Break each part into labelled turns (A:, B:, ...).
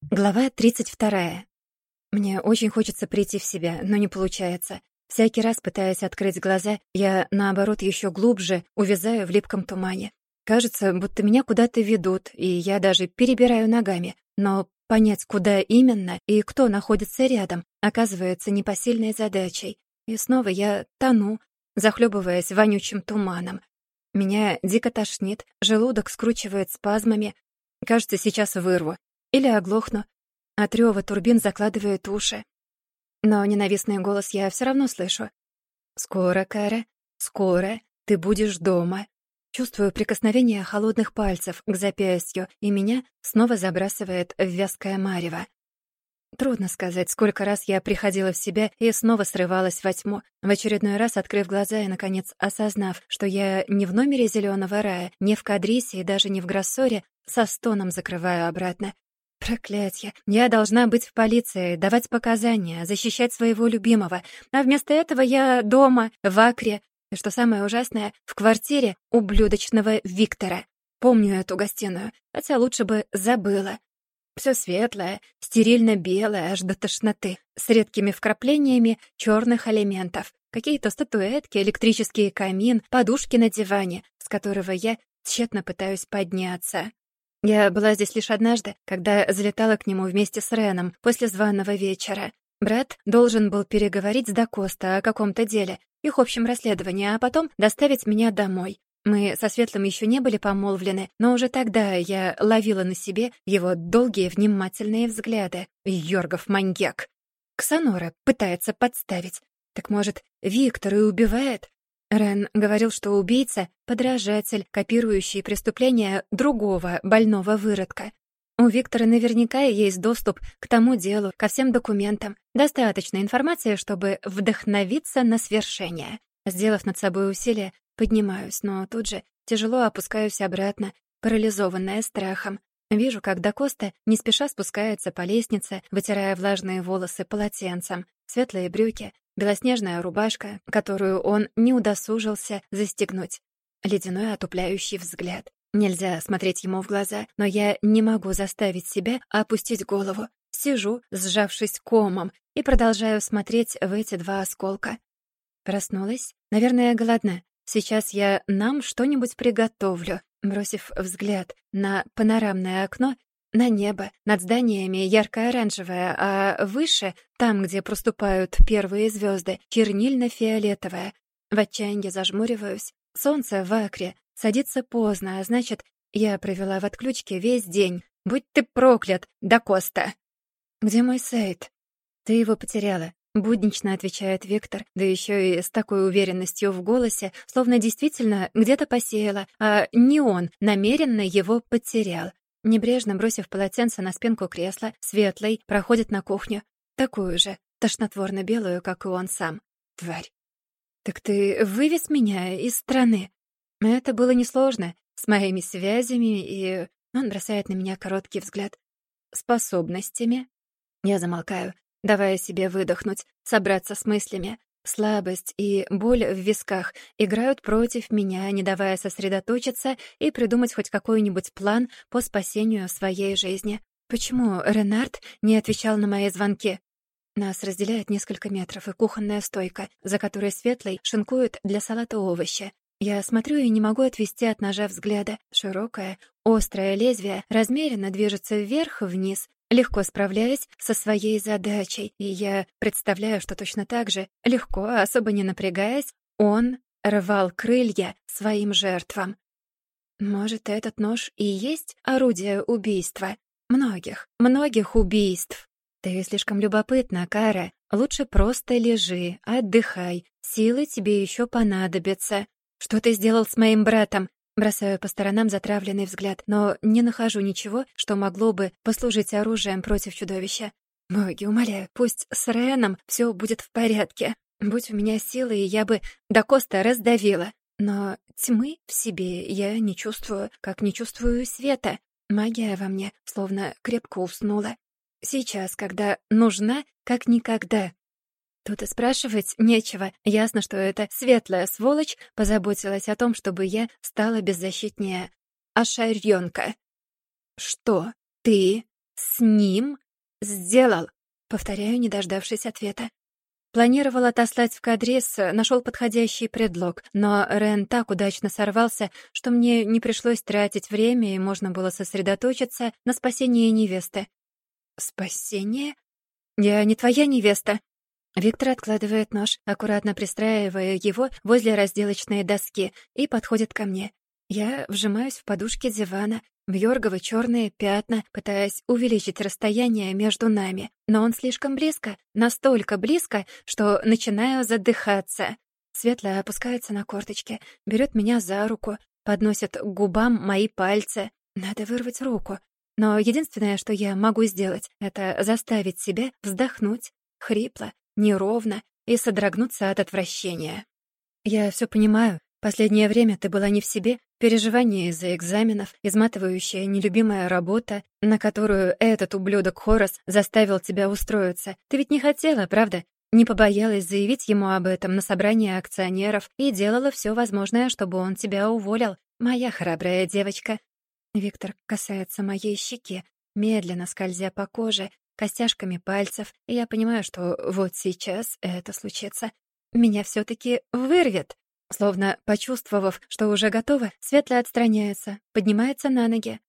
A: Глава 32. Мне очень хочется прийти в себя, но не получается. Всякий раз, пытаясь открыть глаза, я, наоборот, еще глубже увязаю в липком тумане. Кажется, будто меня куда-то ведут, и я даже перебираю ногами. Но понять, куда именно и кто находится рядом, оказывается непосильной задачей. И снова я тону, захлебываясь вонючим туманом. Меня дико тошнит, желудок скручивает спазмами. Кажется, сейчас вырву. Или оглохну. От рёва турбин закладывает уши. Но ненавистный голос я все равно слышу. «Скоро, Кара, скоро ты будешь дома». Чувствую прикосновение холодных пальцев к запястью, и меня снова забрасывает в вязкое марево. Трудно сказать, сколько раз я приходила в себя и снова срывалась во тьму, в очередной раз открыв глаза и, наконец, осознав, что я не в номере зеленого рая, не в Кадрисе и даже не в Гроссоре, со стоном закрываю обратно. Проклятье. Я должна быть в полиции, давать показания, защищать своего любимого. А вместо этого я дома, в Акре. И что самое ужасное, в квартире ублюдочного Виктора. Помню эту гостиную, хотя лучше бы забыла. Все светлое, стерильно-белое, аж до тошноты, с редкими вкраплениями черных элементов. Какие-то статуэтки, электрический камин, подушки на диване, с которого я тщетно пытаюсь подняться. Я была здесь лишь однажды, когда залетала к нему вместе с Реном после званого вечера. Брат должен был переговорить с Дакоста о каком-то деле, их общем расследовании, а потом доставить меня домой. Мы со Светлым еще не были помолвлены, но уже тогда я ловила на себе его долгие внимательные взгляды. Йоргов маньяк. Ксанора пытается подставить. Так может, Виктор и убивает? Рен говорил, что убийца — подражатель, копирующий преступления другого больного выродка. У Виктора наверняка есть доступ к тому делу, ко всем документам. Достаточно информации, чтобы вдохновиться на свершение. Сделав над собой усилие, поднимаюсь, но тут же тяжело опускаюсь обратно, парализованная страхом. Вижу, как Дакоста не спеша спускается по лестнице, вытирая влажные волосы полотенцем. Светлые брюки, белоснежная рубашка, которую он не удосужился застегнуть. Ледяной отупляющий взгляд. Нельзя смотреть ему в глаза, но я не могу заставить себя опустить голову. Сижу, сжавшись комом, и продолжаю смотреть в эти два осколка. Проснулась? Наверное, голодна. Сейчас я нам что-нибудь приготовлю. Бросив взгляд на панорамное окно, на небо, над зданиями ярко-оранжевое, а выше, там, где проступают первые звезды, чернильно-фиолетовое. В отчаянии зажмуриваюсь. Солнце в акре, садится поздно, а значит, я провела в отключке весь день. Будь ты проклят, да Коста! Где мой сайт? Ты его потеряла. Буднично отвечает Виктор, да еще и с такой уверенностью в голосе, словно действительно где-то посеяла, а не он намеренно его потерял. Небрежно бросив полотенце на спинку кресла, светлый проходит на кухню. Такую же, тошнотворно-белую, как и он сам. Тварь. «Так ты вывез меня из страны?» Это было несложно, с моими связями, и он бросает на меня короткий взгляд. «Способностями?» Я замолкаю, давая себе выдохнуть, собраться с мыслями. Слабость и боль в висках играют против меня, не давая сосредоточиться и придумать хоть какой-нибудь план по спасению своей жизни. Почему Ренард не отвечал на мои звонки? Нас разделяет несколько метров и кухонная стойка, за которой Светлый шинкует для салата овощи. Я смотрю и не могу отвести от ножа взгляда. Широкое, острое лезвие размеренно движется вверх-вниз, легко справляясь со своей задачей, и я представляю, что точно так же, легко, особо не напрягаясь, он рвал крылья своим жертвам. Может, этот нож и есть орудие убийства? Многих, многих убийств. Ты слишком любопытна, Кара. Лучше просто лежи, отдыхай. Силы тебе еще понадобятся. Что ты сделал с моим братом? Бросаю по сторонам затравленный взгляд, но не нахожу ничего, что могло бы послужить оружием против чудовища. Боги, умоляю, пусть с Реном все будет в порядке. Будь у меня силы, я бы до Коста раздавила. Но тьмы в себе я не чувствую, как не чувствую света. Магия во мне словно крепко уснула. Сейчас, когда нужна, как никогда. Тут и спрашивать нечего. Ясно, что эта светлая сволочь позаботилась о том, чтобы я стала беззащитнее. Ошарёнка. Что? Ты с ним сделал?» Повторяю, не дождавшись ответа. Планировал отослать в кадрес, нашел подходящий предлог, но Рен так удачно сорвался, что мне не пришлось тратить время и можно было сосредоточиться на спасении невесты. «Спасение? Я не твоя невеста!» Виктор откладывает нож, аккуратно пристраивая его возле разделочной доски, и подходит ко мне. Я вжимаюсь в подушки дивана, в Йорговы черные пятна, пытаясь увеличить расстояние между нами. Но он слишком близко, настолько близко, что начинаю задыхаться. Светлая опускается на корточки, берет меня за руку, подносит к губам мои пальцы. Надо вырвать руку. Но единственное, что я могу сделать, это заставить себя вздохнуть, хрипло, неровно и содрогнуться от отвращения. Я все понимаю, Последнее время ты была не в себе, переживания из-за экзаменов, изматывающая нелюбимая работа, на которую этот ублюдок Хорос заставил тебя устроиться. Ты ведь не хотела, правда? Не побоялась заявить ему об этом на собрании акционеров и делала все возможное, чтобы он тебя уволил. Моя храбрая девочка. Виктор касается моей щеки, медленно скользя по коже, костяшками пальцев, и я понимаю, что вот сейчас это случится. Меня все таки вырвет. Словно почувствовав, что уже готова, Светлая отстраняется, поднимается на ноги.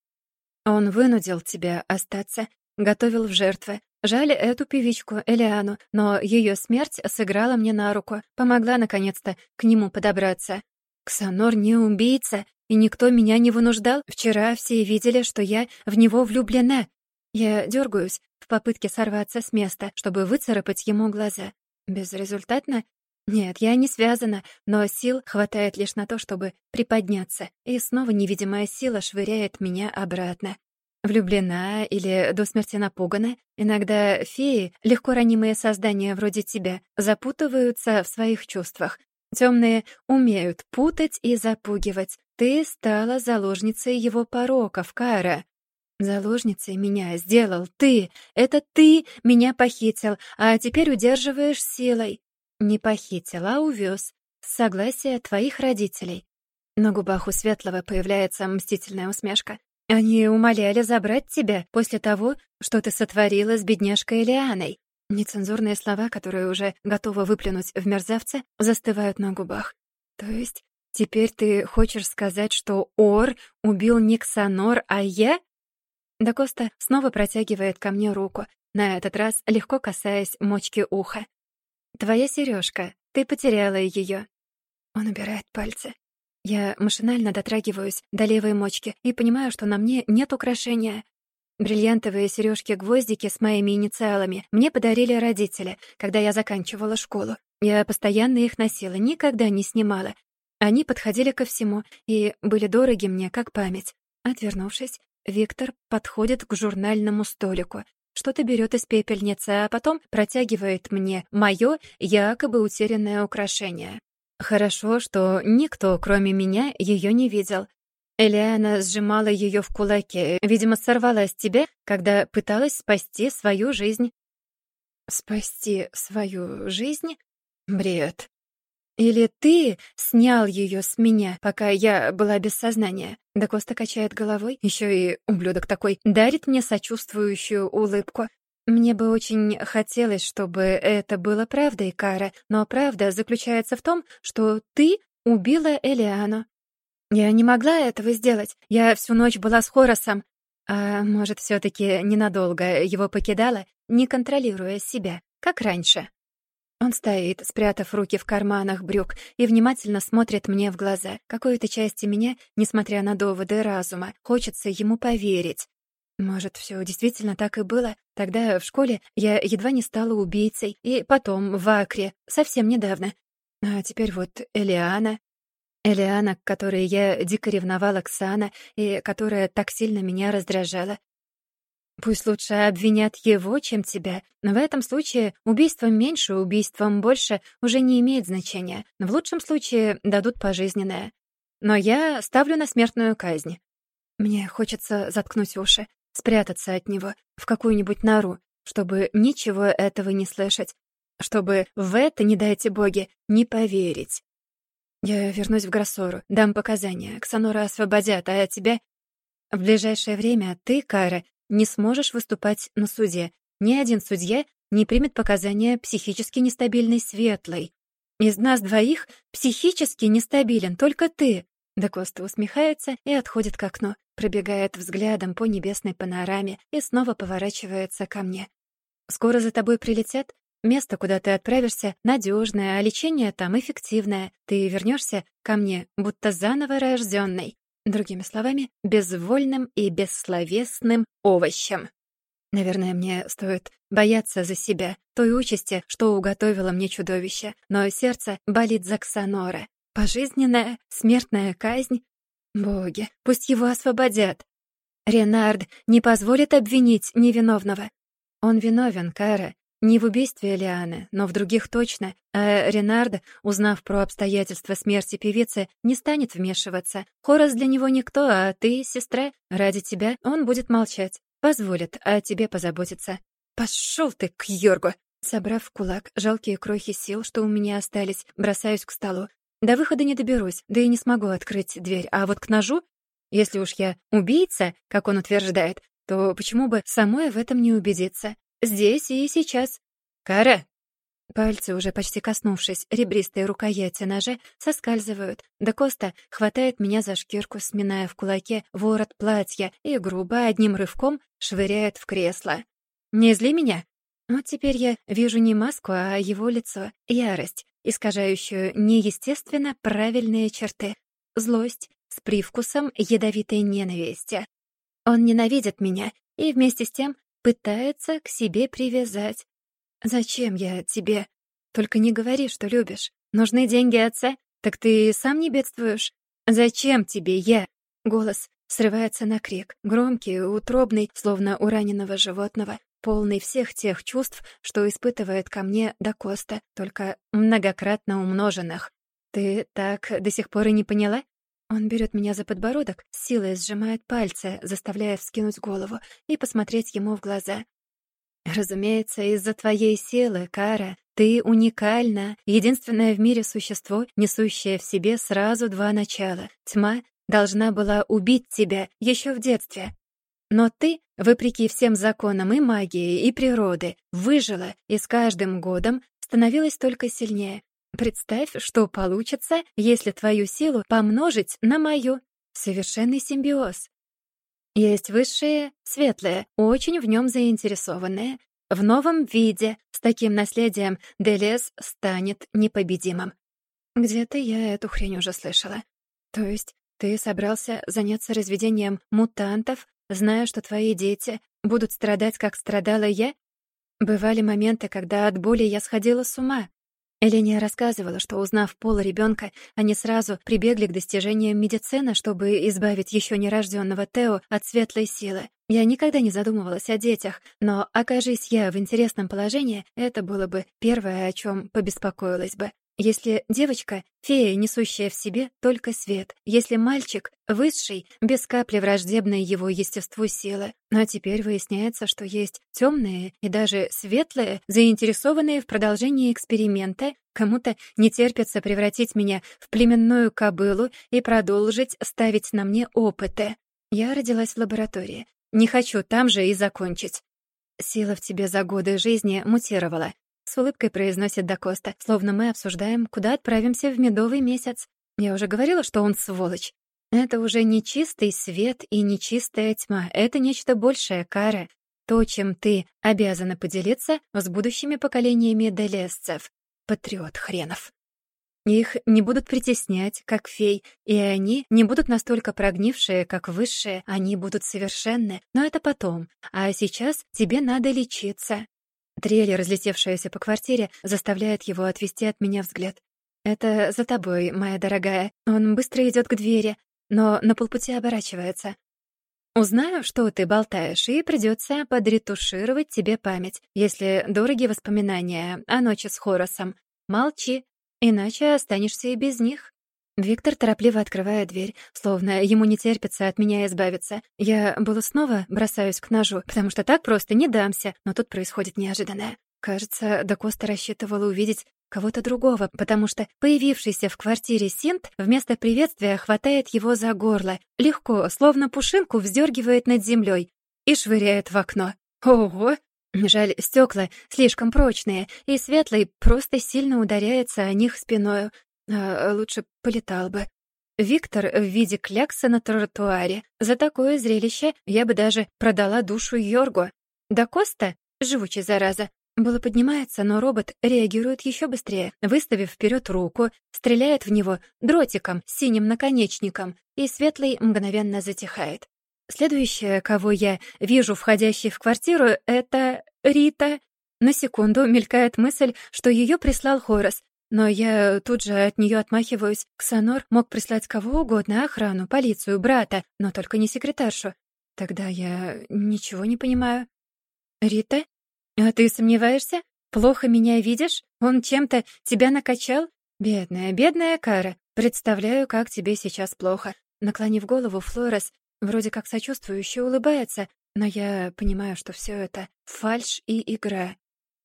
A: Он вынудил тебя остаться, готовил в жертвы. Жаль эту певичку, Элиану, но ее смерть сыграла мне на руку, помогла наконец-то к нему подобраться. Ксанор не убийца, и никто меня не вынуждал. Вчера все видели, что я в него влюблена. Я дергаюсь в попытке сорваться с места, чтобы выцарапать ему глаза. Безрезультатно нет, я не связана, но сил хватает лишь на то, чтобы приподняться, и снова невидимая сила швыряет меня обратно. Влюблена или до смерти напугана, иногда феи, легко ранимые создания вроде тебя, запутываются в своих чувствах. Темные умеют путать и запугивать. Ты стала заложницей его пороков, Кара. Заложницей меня сделал ты. Это ты меня похитил, а теперь удерживаешь силой. Не похитил, а увез. С согласия твоих родителей. На губах у Светлого появляется мстительная усмешка. Они умоляли забрать тебя после того, что ты сотворила с бедняжкой Лианой. Нецензурные слова, которые уже готовы выплюнуть в мерзавца, застывают на губах. То есть теперь ты хочешь сказать, что Ор убил не Ксанор, а я? Да Коста снова протягивает ко мне руку, на этот раз легко касаясь мочки уха. «Твоя сережка. Ты потеряла ее. Он убирает пальцы. Я машинально дотрагиваюсь до левой мочки и понимаю, что на мне нет украшения. Бриллиантовые сережки-гвоздики с моими инициалами мне подарили родители, когда я заканчивала школу. Я постоянно их носила, никогда не снимала. Они подходили ко всему и были дороги мне, как память. Отвернувшись, Виктор подходит к журнальному столику, что-то берет из пепельницы, а потом протягивает мне мое якобы утерянное украшение. Хорошо, что никто, кроме меня, ее не видел. Элиана сжимала ее в кулаке, видимо, сорвала с тебя, когда пыталась спасти свою жизнь. Спасти свою жизнь? Бред. Или ты снял ее с меня, пока я была без сознания? Да Коста качает головой, еще и ублюдок такой, дарит мне сочувствующую улыбку. Мне бы очень хотелось, чтобы это было правдой, Кара, но правда заключается в том, что ты убила Элиану. Я не могла этого сделать. Я всю ночь была с Хоросом. А может, все таки ненадолго его покидала, не контролируя себя, как раньше. Он стоит, спрятав руки в карманах брюк, и внимательно смотрит мне в глаза. Какой-то части меня, несмотря на доводы разума, хочется ему поверить. Может, все действительно так и было? Тогда в школе я едва не стала убийцей, и потом в Акре, совсем недавно. А теперь вот Элиана. Элиана, к которой я дико ревновала Ксана, и которая так сильно меня раздражала. Пусть лучше обвинят его, чем тебя. Но в этом случае убийством меньше, убийством больше уже не имеет значения. В лучшем случае дадут пожизненное. Но я ставлю на смертную казнь. Мне хочется заткнуть уши, спрятаться от него в какую-нибудь нору, чтобы ничего этого не слышать, чтобы в это, не дайте боги, не поверить. Я вернусь в Гроссору, дам показания, Ксанора освободят, а тебя... В ближайшее время ты, Кара, не сможешь выступать на суде. Ни один судья не примет показания психически нестабильной Светлой. Из нас двоих психически нестабилен только ты. Да Коста усмехается и отходит к окну, пробегает взглядом по небесной панораме и снова поворачивается ко мне. Скоро за тобой прилетят? Место, куда ты отправишься, надежное, а лечение там эффективное. Ты вернешься ко мне, будто заново рожденный. Другими словами, безвольным и бессловесным овощем. Наверное, мне стоит бояться за себя, той участи, что уготовило мне чудовище, но сердце болит за Ксанора. Пожизненная смертная казнь? Боги, пусть его освободят. Ренард не позволит обвинить невиновного. Он виновен, Кара, не в убийстве Лианы, но в других точно, а Ренард, узнав про обстоятельства смерти певицы, не станет вмешиваться. Хорос для него никто, а ты, сестра, ради тебя он будет молчать. Позволит о тебе позаботиться. Пошел ты к Йоргу!» Собрав в кулак жалкие крохи сил, что у меня остались, бросаюсь к столу. До выхода не доберусь, да и не смогу открыть дверь. А вот к ножу, если уж я убийца, как он утверждает, то почему бы самой в этом не убедиться? Здесь и сейчас. Кара! Пальцы, уже почти коснувшись ребристой рукояти ножа, соскальзывают. Да Коста хватает меня за шкирку, сминая в кулаке ворот платья и грубо одним рывком швыряет в кресло. «Не зли меня!» Вот теперь я вижу не маску, а его лицо. Ярость, искажающую неестественно правильные черты. Злость с привкусом ядовитой ненависти. Он ненавидит меня и вместе с тем пытается к себе привязать. «Зачем я тебе? Только не говори, что любишь. Нужны деньги отца? Так ты сам не бедствуешь. Зачем тебе я?» Голос срывается на крик, громкий, утробный, словно у раненого животного, полный всех тех чувств, что испытывает ко мне Дакоста, только многократно умноженных. «Ты так до сих пор и не поняла? Он берет меня за подбородок, силой сжимает пальцы, заставляя вскинуть голову и посмотреть ему в глаза. «Разумеется, из-за твоей силы, Кара, ты уникальна, единственное в мире существо, несущее в себе сразу два начала. Тьма должна была убить тебя еще в детстве. Но ты, вопреки всем законам и магии, и природы, выжила и с каждым годом становилась только сильнее. Представь, что получится, если твою силу помножить на мою. Совершенный симбиоз. Есть высшие, светлые, очень в нем заинтересованные. В новом виде, с таким наследием, Делес станет непобедимым. Где-то я эту хрень уже слышала. То есть ты собрался заняться разведением мутантов, зная, что твои дети будут страдать, как страдала я? Бывали моменты, когда от боли я сходила с ума. Эления рассказывала, что, узнав пол ребенка, они сразу прибегли к достижениям медицины, чтобы избавить еще нерожденного Тео от светлой силы. Я никогда не задумывалась о детях, но, окажись я в интересном положении, это было бы первое, о чем побеспокоилась бы. Если девочка — фея, несущая в себе только свет, если мальчик — высший, без капли враждебной его естеству силы. Но теперь выясняется, что есть темные и даже светлые, заинтересованные в продолжении эксперимента, кому-то не терпится превратить меня в племенную кобылу и продолжить ставить на мне опыты. Я родилась в лаборатории. Не хочу там же и закончить. Сила в тебе за годы жизни мутировала. С улыбкой произносит Дакоста, словно мы обсуждаем, куда отправимся в медовый месяц. Я уже говорила, что он сволочь. Это уже не чистый свет и не чистая тьма. Это нечто большее, Кара. То, чем ты обязана поделиться с будущими поколениями делесцев. Патриот хренов. Их не будут притеснять, как фей, и они не будут настолько прогнившие, как высшие, они будут совершенны, но это потом. А сейчас тебе надо лечиться. Трель, разлетевшаяся по квартире, заставляет его отвести от меня взгляд. «Это за тобой, моя дорогая». Он быстро идет к двери, но на полпути оборачивается. «Узнаю, что ты болтаешь, и придется подретушировать тебе память, если дороги воспоминания о ночи с Хоросом. Молчи, иначе останешься и без них». Виктор торопливо открывает дверь, словно ему не терпится от меня избавиться. Я было снова бросаюсь к ножу, потому что так просто не дамся, но тут происходит неожиданное. Кажется, Дакоста рассчитывала увидеть кого-то другого, потому что появившийся в квартире Синт вместо приветствия хватает его за горло, легко, словно пушинку вздергивает над землей и швыряет в окно. Ого! Жаль, стекла слишком прочные, и светлый просто сильно ударяется о них спиною. А лучше полетал бы. Виктор в виде клякса на тротуаре. За такое зрелище я бы даже продала душу Йоргу. Да Коста, живучий зараза, было поднимается, но робот реагирует еще быстрее, выставив вперед руку, стреляет в него дротиком с синим наконечником, и светлый мгновенно затихает. Следующее, кого я вижу входящей в квартиру, это Рита. На секунду мелькает мысль, что ее прислал Хорас, но я тут же от нее отмахиваюсь. Ксанор мог прислать кого угодно, охрану, полицию, брата, но только не секретаршу. Тогда я ничего не понимаю. «Рита?» «А ты сомневаешься? Плохо меня видишь? Он чем-то тебя накачал? Бедная, бедная Кара. Представляю, как тебе сейчас плохо». Наклонив голову, Флорес вроде как сочувствующе улыбается, но я понимаю, что все это фальшь и игра.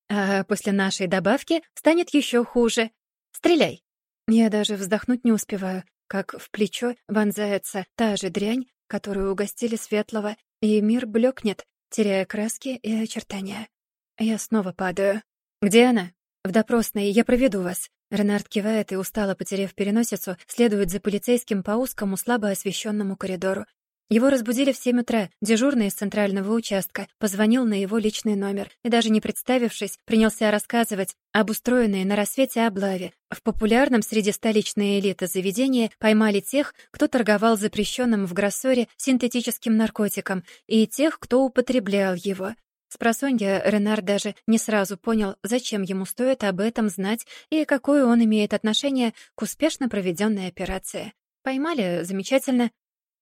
A: А после нашей добавки станет еще хуже. Стреляй. Я даже вздохнуть не успеваю, как в плечо вонзается та же дрянь, которую угостили Светлого, и мир блекнет, теряя краски и очертания. Я снова падаю. «Где она?» «В допросной. Я проведу вас». Ренард кивает и, устало потеряв переносицу, следует за полицейским по узкому, слабо освещенному коридору. Его разбудили в семь утра. Дежурный из центрального участка позвонил на его личный номер и, даже не представившись, принялся рассказывать об устроенной на рассвете облаве. В популярном среди столичной элиты заведении поймали тех, кто торговал запрещенным в Гроссоре синтетическим наркотиком, и тех, кто употреблял его. Спросонья Ренар даже не сразу понял, зачем ему стоит об этом знать и какое он имеет отношение к успешно проведенной операции. Поймали — замечательно.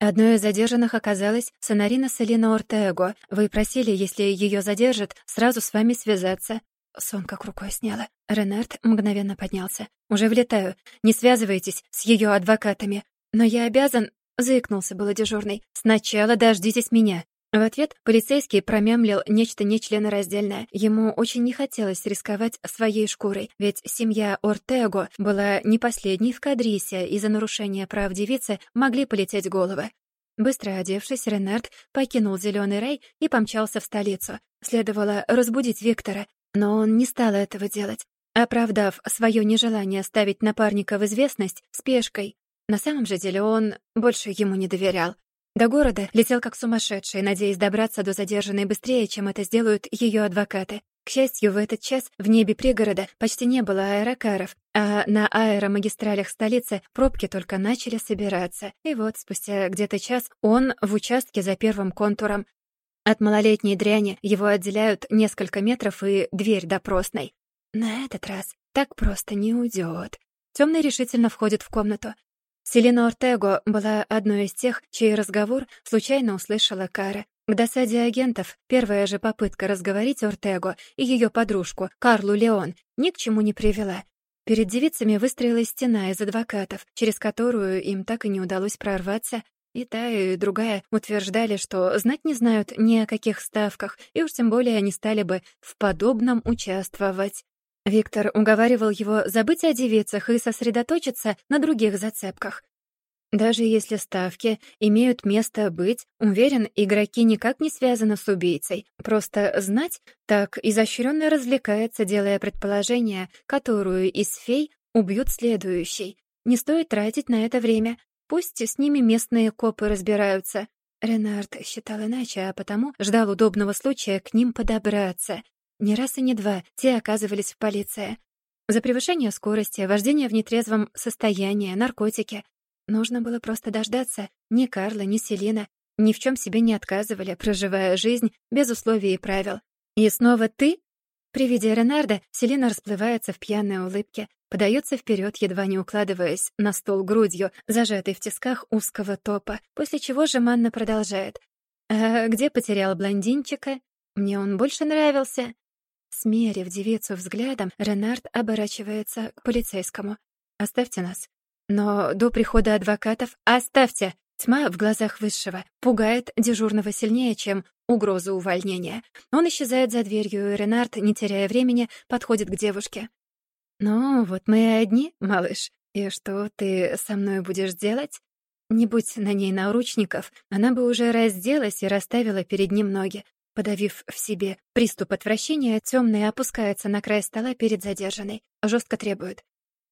A: Одной из задержанных оказалась Сонарина Селина Ортего. Вы просили, если ее задержат, сразу с вами связаться. Сон как рукой сняла. Ренард мгновенно поднялся. «Уже влетаю. Не связывайтесь с ее адвокатами. Но я обязан...» — заикнулся было дежурный. «Сначала дождитесь меня. В ответ полицейский промямлил нечто нечленораздельное. Ему очень не хотелось рисковать своей шкурой, ведь семья Ортего была не последней в Кадрисе, и за нарушение прав девицы могли полететь головы. Быстро одевшись, Ренард покинул Зеленый рай и помчался в столицу. Следовало разбудить Виктора, но он не стал этого делать, оправдав свое нежелание ставить напарника в известность спешкой. На самом же деле он больше ему не доверял. До города летел как сумасшедший, надеясь добраться до задержанной быстрее, чем это сделают ее адвокаты. К счастью, в этот час в небе пригорода почти не было аэрокаров, а на аэромагистралях столицы пробки только начали собираться. И вот спустя где-то час он в участке за первым контуром. От малолетней дряни его отделяют несколько метров и дверь допросной. На этот раз так просто не уйдет. Темный решительно входит в комнату. Селена Ортего была одной из тех, чей разговор случайно услышала Кара. К досаде агентов первая же попытка разговорить Ортего и ее подружку, Карлу Леон, ни к чему не привела. Перед девицами выстроилась стена из адвокатов, через которую им так и не удалось прорваться, и та, и другая утверждали, что знать не знают ни о каких ставках, и уж тем более они стали бы в подобном участвовать. Виктор уговаривал его забыть о девицах и сосредоточиться на других зацепках. Даже если ставки имеют место быть, уверен, игроки никак не связаны с убийцей. Просто знать так изощренно развлекается, делая предположение, которую из фей убьют следующий. Не стоит тратить на это время. Пусть с ними местные копы разбираются. Ренард считал иначе, а потому ждал удобного случая к ним подобраться. Не раз и не два те оказывались в полиции. За превышение скорости, вождение в нетрезвом состоянии, наркотики. Нужно было просто дождаться. Ни Карла, ни Селина ни в чем себе не отказывали, проживая жизнь без условий и правил. «И снова ты?» При виде Ренарда Селина расплывается в пьяной улыбке, подается вперед, едва не укладываясь на стол грудью, зажатой в тисках узкого топа, после чего жеманно продолжает. «А где потерял блондинчика? Мне он больше нравился. Смерив девицу взглядом, Ренард оборачивается к полицейскому. «Оставьте нас». Но до прихода адвокатов «Оставьте!» Тьма в глазах высшего пугает дежурного сильнее, чем угроза увольнения. Он исчезает за дверью, и Ренард, не теряя времени, подходит к девушке. «Ну, вот мы и одни, малыш. И что ты со мной будешь делать?» Не будь на ней наручников, она бы уже разделась и расставила перед ним ноги. Подавив в себе приступ отвращения, темная опускается на край стола перед задержанной. Жестко требует.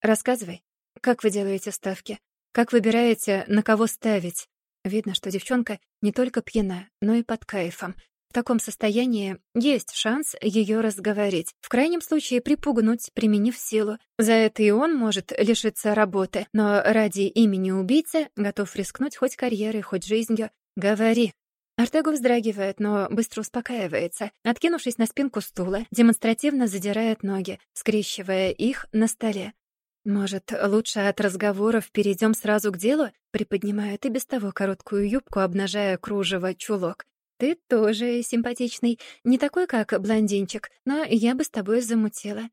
A: «Рассказывай, как вы делаете ставки? Как выбираете, на кого ставить?» Видно, что девчонка не только пьяна, но и под кайфом. В таком состоянии есть шанс ее разговорить. В крайнем случае припугнуть, применив силу. За это и он может лишиться работы, но ради имени убийцы готов рискнуть хоть карьерой, хоть жизнью. «Говори», Артегу вздрагивает, но быстро успокаивается. Откинувшись на спинку стула, демонстративно задирает ноги, скрещивая их на столе. «Может, лучше от разговоров перейдем сразу к делу?» Приподнимает и без того короткую юбку, обнажая кружево чулок. «Ты тоже симпатичный. Не такой, как блондинчик, но я бы с тобой замутила.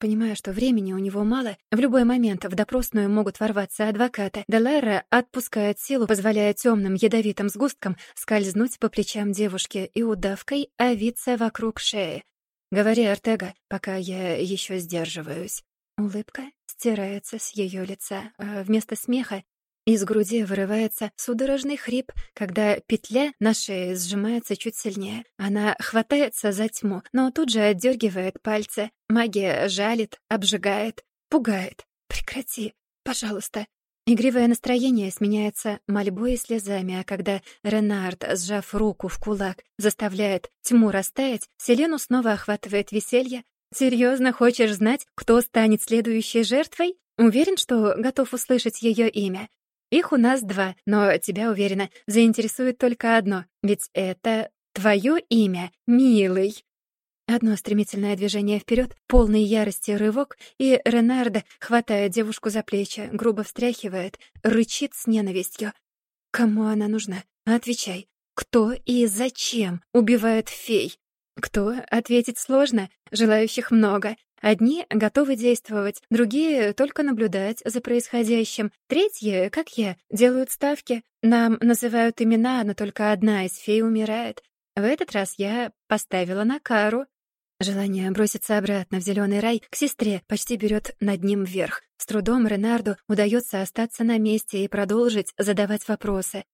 A: Понимая, что времени у него мало, в любой момент в допросную могут ворваться адвокаты. Делара отпускает силу, позволяя темным ядовитым сгусткам скользнуть по плечам девушки и удавкой овиться вокруг шеи. «Говори, Артега, пока я еще сдерживаюсь». Улыбка стирается с ее лица, а вместо смеха из груди вырывается судорожный хрип, когда петля на шее сжимается чуть сильнее. Она хватается за тьму, но тут же отдергивает пальцы. Магия жалит, обжигает, пугает. «Прекрати, пожалуйста». Игривое настроение сменяется мольбой и слезами, а когда Ренард, сжав руку в кулак, заставляет тьму растаять, Селену снова охватывает веселье. «Серьезно хочешь знать, кто станет следующей жертвой?» Уверен, что готов услышать ее имя. Их у нас два, но тебя, уверена, заинтересует только одно, ведь это твое имя, милый. Одно стремительное движение вперед, полный ярости рывок, и Ренардо, хватая девушку за плечи, грубо встряхивает, рычит с ненавистью. Кому она нужна? Отвечай. Кто и зачем убивает фей? Кто? Ответить сложно, желающих много. Одни готовы действовать, другие только наблюдать за происходящим. Третьи, как я, делают ставки. Нам называют имена, но только одна из фей умирает. В этот раз я поставила на кару. Желание броситься обратно в зеленый рай к сестре почти берет над ним вверх. С трудом Ренарду удается остаться на месте и продолжить задавать вопросы.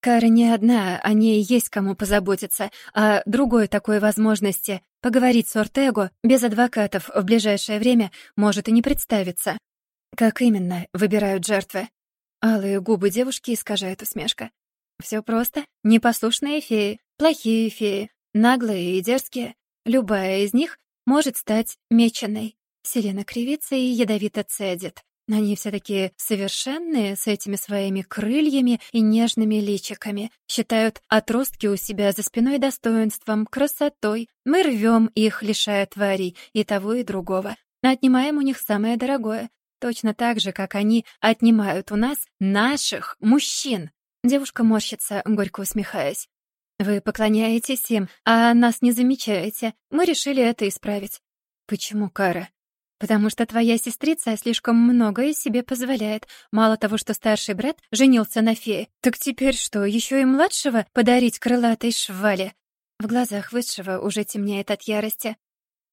A: Кара не одна, о ней есть кому позаботиться, а другой такой возможности поговорить с Ортего без адвокатов в ближайшее время может и не представиться. Как именно выбирают жертвы? Алые губы девушки искажает усмешка. Все просто. Непослушные феи, плохие феи, наглые и дерзкие. Любая из них может стать меченой. Селена кривится и ядовито цедит. Они все такие совершенные, с этими своими крыльями и нежными личиками. Считают отростки у себя за спиной достоинством, красотой. Мы рвем их, лишая тварей, и того, и другого. Отнимаем у них самое дорогое. Точно так же, как они отнимают у нас наших мужчин. Девушка морщится, горько усмехаясь. Вы поклоняетесь им, а нас не замечаете. Мы решили это исправить. Почему, Кара? Потому что твоя сестрица слишком многое себе позволяет. Мало того, что старший брат женился на фее, так теперь что, еще и младшего подарить крылатой швале?» В глазах высшего уже темнеет от ярости.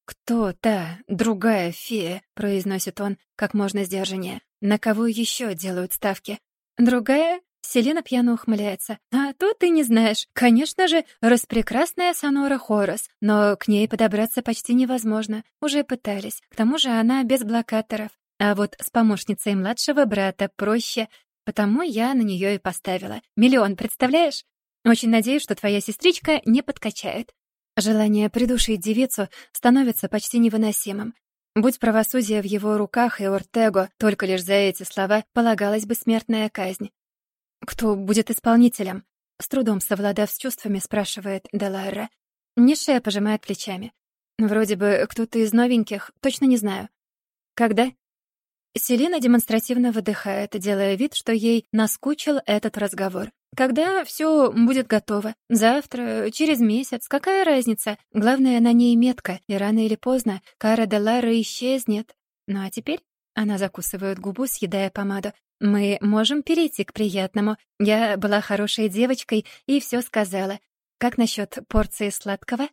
A: «Кто та другая фея?» — произносит он как можно сдержаннее. «На кого еще делают ставки?» «Другая? Селена пьяно ухмыляется. «А то ты не знаешь. Конечно же, распрекрасная Сонора Хорос, но к ней подобраться почти невозможно. Уже пытались. К тому же она без блокаторов. А вот с помощницей младшего брата проще, потому я на нее и поставила. Миллион, представляешь? Очень надеюсь, что твоя сестричка не подкачает». Желание придушить девицу становится почти невыносимым. Будь правосудие в его руках и Ортего, только лишь за эти слова полагалась бы смертная казнь. «Кто будет исполнителем?» С трудом совладав с чувствами, спрашивает Делайра. Нишея пожимает плечами. «Вроде бы кто-то из новеньких, точно не знаю». «Когда?» Селина демонстративно выдыхает, делая вид, что ей наскучил этот разговор. «Когда все будет готово? Завтра? Через месяц? Какая разница? Главное, на ней метка, и рано или поздно Кара Делара исчезнет. Ну а теперь...» Она закусывает губу, съедая помаду. Мы можем перейти к приятному. Я была хорошей девочкой и все сказала. Как насчет порции сладкого?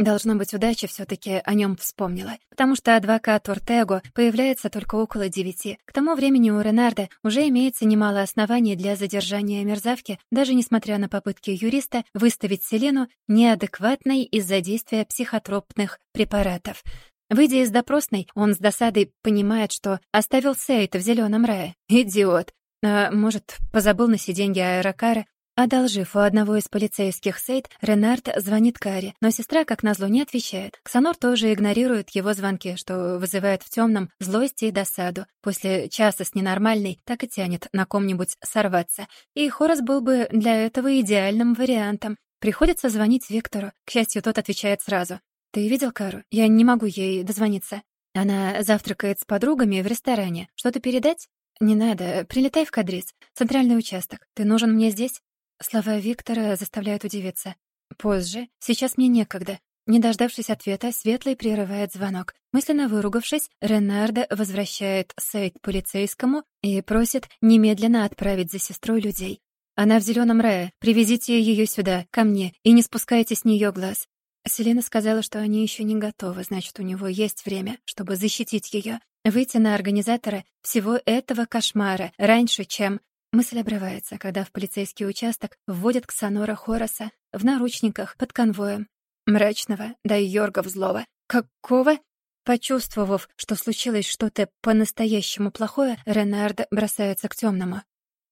A: Должно быть, удача все таки о нем вспомнила, потому что адвокат Ортего появляется только около девяти. К тому времени у Ренарда уже имеется немало оснований для задержания мерзавки, даже несмотря на попытки юриста выставить Селену неадекватной из-за действия психотропных препаратов. Выйдя из допросной, он с досадой понимает, что оставил Сейта в зеленом рае. Идиот. А может, позабыл на сиденье аэрокара, Одолжив у одного из полицейских сейт, Ренард звонит Каре, но сестра, как назло, не отвечает. Ксанор тоже игнорирует его звонки, что вызывает в темном злость и досаду. После часа с ненормальной так и тянет на ком-нибудь сорваться. И Хорас был бы для этого идеальным вариантом. Приходится звонить Виктору. К счастью, тот отвечает сразу. «Ты видел Кару? Я не могу ей дозвониться. Она завтракает с подругами в ресторане. Что-то передать?» «Не надо. Прилетай в Кадрис. Центральный участок. Ты нужен мне здесь?» Слова Виктора заставляют удивиться. Позже, сейчас мне некогда. Не дождавшись ответа, Светлый прерывает звонок. Мысленно выругавшись, Ренардо возвращает сайт полицейскому и просит немедленно отправить за сестрой людей. Она в зеленом рае. Привезите ее сюда, ко мне, и не спускайте с нее глаз. Селена сказала, что они еще не готовы, значит, у него есть время, чтобы защитить ее, выйти на организатора всего этого кошмара раньше, чем Мысль обрывается, когда в полицейский участок вводят Ксанора Хороса в наручниках под конвоем. Мрачного, да и Йорга злого. Какого? Почувствовав, что случилось что-то по-настоящему плохое, Ренард бросается к темному.